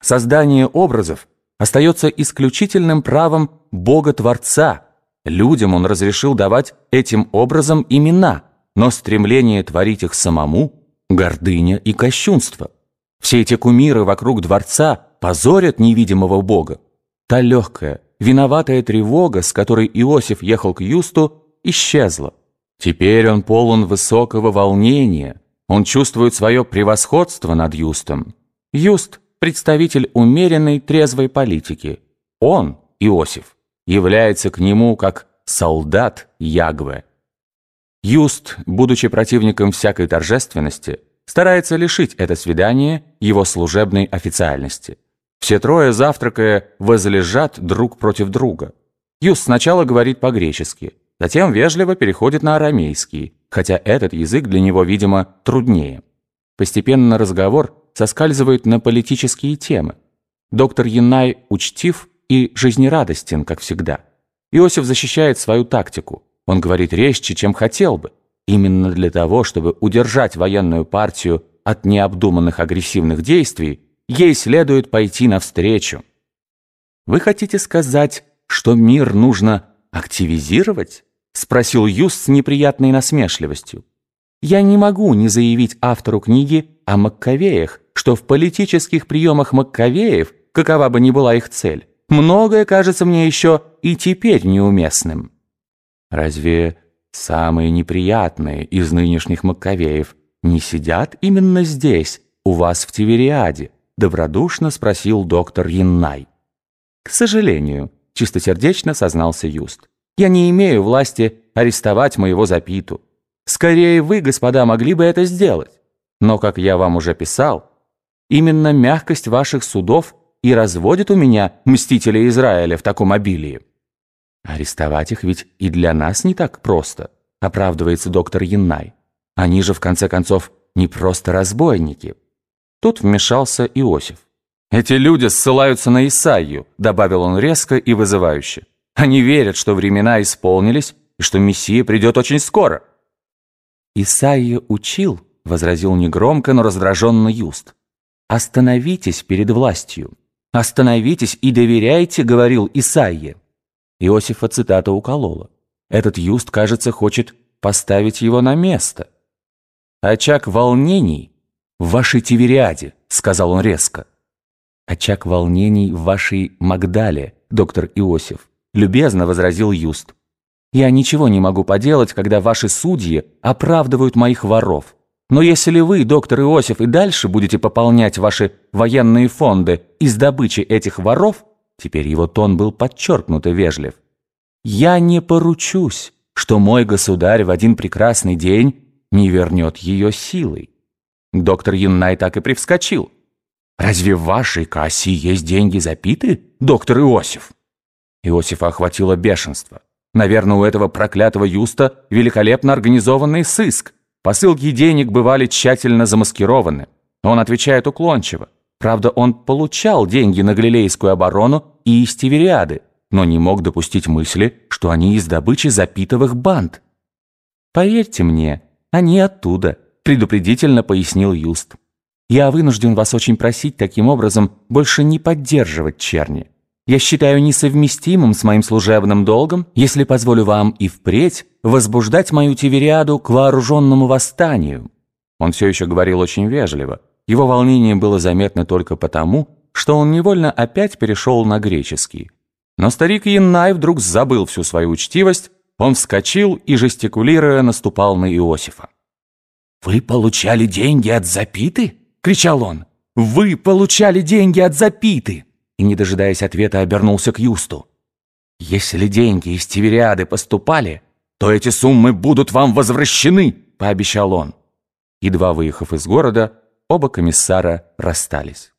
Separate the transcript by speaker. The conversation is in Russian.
Speaker 1: Создание образов остается исключительным правом Бога-творца. Людям он разрешил давать этим образом имена, но стремление творить их самому – гордыня и кощунство. Все эти кумиры вокруг дворца позорят невидимого Бога. Та легкая, виноватая тревога, с которой Иосиф ехал к Юсту, исчезла. Теперь он полон высокого волнения. Он чувствует свое превосходство над Юстом. Юст – представитель умеренной, трезвой политики. Он, Иосиф, является к нему как солдат Ягве. Юст, будучи противником всякой торжественности, старается лишить это свидание его служебной официальности. Все трое, завтракая, возлежат друг против друга. Юст сначала говорит по-гречески, затем вежливо переходит на арамейский, хотя этот язык для него, видимо, труднее. Постепенно разговор соскальзывает на политические темы. Доктор Янай учтив и жизнерадостен, как всегда. Иосиф защищает свою тактику. Он говорит резче, чем хотел бы. Именно для того, чтобы удержать военную партию от необдуманных агрессивных действий, ей следует пойти навстречу. «Вы хотите сказать, что мир нужно активизировать?» — спросил Юст с неприятной насмешливостью. «Я не могу не заявить автору книги о Маккавеях, что в политических приемах Маккавеев, какова бы ни была их цель, многое кажется мне еще и теперь неуместным». «Разве самые неприятные из нынешних Маккавеев не сидят именно здесь, у вас в Тивериаде?» добродушно спросил доктор Яннай. «К сожалению», — чистосердечно сознался Юст, «я не имею власти арестовать моего запиту. Скорее вы, господа, могли бы это сделать. Но, как я вам уже писал, именно мягкость ваших судов и разводит у меня мстителей Израиля в таком обилии». «Арестовать их ведь и для нас не так просто», — оправдывается доктор Яннай. «Они же, в конце концов, не просто разбойники». Тут вмешался Иосиф. «Эти люди ссылаются на Исаию», — добавил он резко и вызывающе. «Они верят, что времена исполнились и что Мессия придет очень скоро». «Исаия учил», — возразил негромко, но раздраженно Юст. «Остановитесь перед властью. Остановитесь и доверяйте», — говорил Исаия. Иосифа цитата уколола. Этот Юст, кажется, хочет поставить его на место. Очаг волнений в вашей Тивериаде», — сказал он резко. «Очаг волнений в вашей Магдале, доктор Иосиф», — любезно возразил Юст. «Я ничего не могу поделать, когда ваши судьи оправдывают моих воров. Но если вы, доктор Иосиф, и дальше будете пополнять ваши военные фонды из добычи этих воров, теперь его тон был подчеркнуто вежлив, я не поручусь, что мой государь в один прекрасный день не вернет ее силой. Доктор Яннай так и привскочил. «Разве в вашей кассе есть деньги запиты, доктор Иосиф?» Иосифа охватило бешенство. Наверное, у этого проклятого Юста великолепно организованный сыск. Посылки денег бывали тщательно замаскированы. Он отвечает уклончиво. Правда, он получал деньги на Галилейскую оборону и из Тивериады, но не мог допустить мысли, что они из добычи запитовых банд. «Поверьте мне, они оттуда», предупредительно пояснил Юст. «Я вынужден вас очень просить таким образом больше не поддерживать черни. Я считаю несовместимым с моим служебным долгом, если позволю вам и впредь возбуждать мою Тивериаду к вооруженному восстанию». Он все еще говорил очень вежливо. Его волнение было заметно только потому, что он невольно опять перешел на греческий. Но старик Яннай вдруг забыл всю свою учтивость, он вскочил и, жестикулируя, наступал на Иосифа. «Вы получали деньги от Запиты?» — кричал он. «Вы получали деньги от Запиты!» И, не дожидаясь ответа, обернулся к Юсту. «Если деньги из Тивериады поступали, то эти суммы будут вам возвращены!» — пообещал он. Едва выехав из города, оба комиссара расстались.